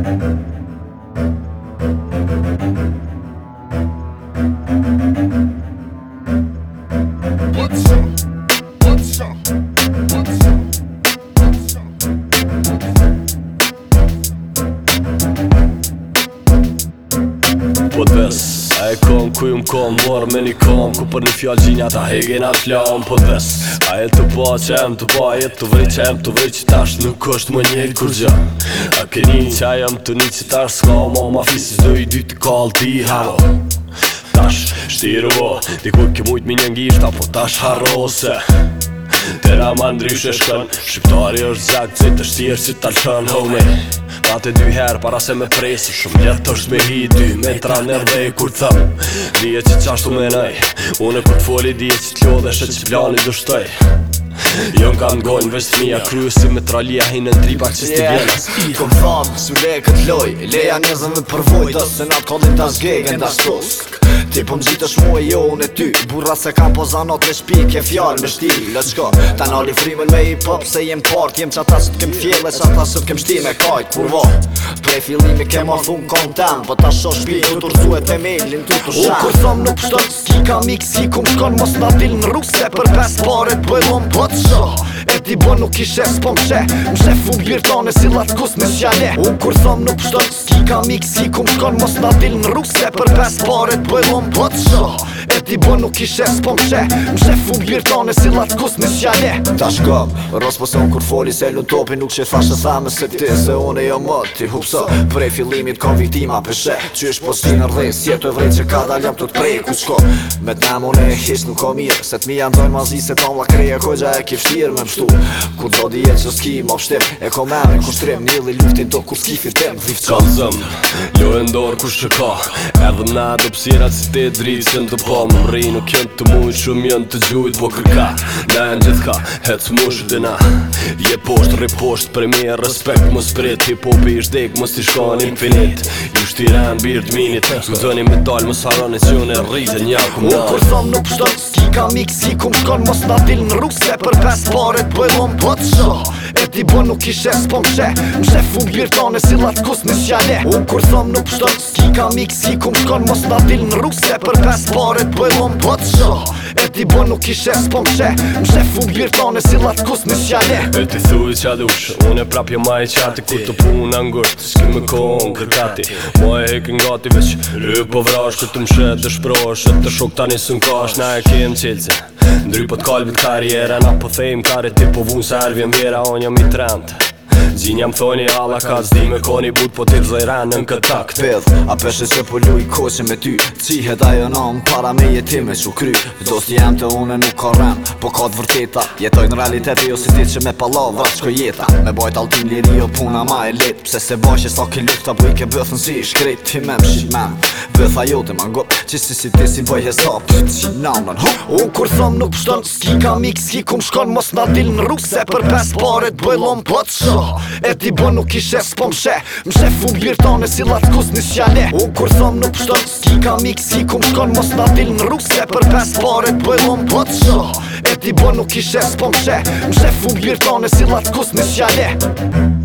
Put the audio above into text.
Thank you. kom, ku ju m'kom, morë me një kom Ku për një fjallë gjinja ta hege na flam Po dhes, a e të ba që em të ba E të vëri që em të vëri që tash nuk është më njerë kur gjë A keni që a jem të një që tash s'ka Ma ma fisi zdo i dy të ti haro Tash, shtiru o Dikur ke mujt me një ngisht, apo tash haro se Tera ma e shkën Shqiptari është zak cëjt është tjerë si të lëshën Homie, datë e dy herë, para se me presë Shumë letë është me hi, dy metra në e kur thëm Dije që qashtu me nëj Une kur të foli, dije që t'lo dhe shë që plani dështoj Jon kam n'gojnë, veç të mija kryu si me tralia hinë në tripa që s'ti vjenë yeah. Kom fam, s'u leje këtë loj, leja njëzën dhe përvoj se natë kodin t'as gegën t'as Ti pëm po gjitësh mu e jo unë e ty Burra se ka po zanot me shpi ke fjallë me shti Let's go Ta nali frimen me hip hop Se jem part Jem qata sot kem fjell E qata sot kem shti me kajt Kurvo Prej fillimi kem ma thun kom Po ta shosh shpi Të tërzu e temelin të të shan U kur thom nuk pështot Ski ka mik Ski ku mkon Mos nga dil në rrug Se për pes paret po Bëllon pëtë po shoh ti bo nuk i shes po mqe Mqe fu si lat kus me gjane U kur thom nuk pështon s'ki ka mik si ku Mos nga dil në rukse për pes paret bëjlon pët po shoh E ti bo nuk i shes po mqe Mqe fu mbirë si latkus kus në shjale Ta shkëm, rës po se unë kur foli se lu topi Nuk që e fashë sa me se ti se une jo më ti hupso Prej fillimit ka viktima për shë Që është po si në rrej, si e të vrej që ka daljam të të ku qko Me të namon e hisht nuk o mirë Se të mi janë dojnë ma zi se ton la kreja Koj gja e ki fshirë me mshtu Kur do di e që s'ki ma pështim E ko me me kushtrim Nili luftin do kur s'ki firtim Vif qazëm Jo e ndorë kush që ka Edhëm na adopsirat si te dritë Sën të p po po më rri Nuk jem të mujt shumë jem të gjujt Po kërka, na janë gjithka Hec mush dhe na Je posht, rri posht Pre me respekt më sprit Hip hopi ish dek Më si shko infinit Ju shtira në birt minit Së dëni me dal Më saroni që në rrit e një akum Unë kur thom nuk pështon Ski ka mik si kum shkon Mos na dil në rrug Se për pes paret të bëjmon Po të shoh I bë nuk i shesë për më shesë Më shesë fu birë të anës i latë kusë Më shenë e Unë kur somnë nuk për shtëtsë Ki kamikës, ki kumë shkonë Mos nga dilën rusë Se për pesë Baret për lomë Batsha ti nuk i shes po mqe Më fu si latë kusë në shjane E ti thuj qa dushë, unë e prapja jo ma i qati Kur të punë në ngurë, të shkim më kërkati Mo e hekë në gati veç, rrë po vrash Kur të më të shprosh, të shok tani së në kash Na e kemë qilëci, ndry po të karriera Na po thejmë kare, ti po vunë se arvjen vjera, on jam i trendë Gjinja më thoni ala ka zdi me koni but Po ti zëjranë në takt këpedh A peshe që po luj koqe me ty Qihet ajo nëmë para me jeti me që kry Do t'i jem të une nuk ka rem Po ka të vërteta Jetoj në realiteti jo si ti që me palavra që jeta Me bajt altin liri o puna ma e lit Pse se bojt që sa ke lukta bëj ke bëthën si ish krejt Ti me më shqit men Bëtha jo të mangop Që si si ti si bëj sa për qi namën O kur thëm nuk pështon Ski kam ik, ski kum shkon Mos na dil në rukë Se për pes paret lom pëtë po E ti bo nuk ishe s'po mshe Mshe fu mbirë si latë kus një shjane U kur thom nuk shtot s'ki ka mik si ku më mos ma dil në rukë Se për pes pare t'boj dhom të të shë E ti bo nuk ishe s'po mshe Mshe fu mbirë si latë kus një shjane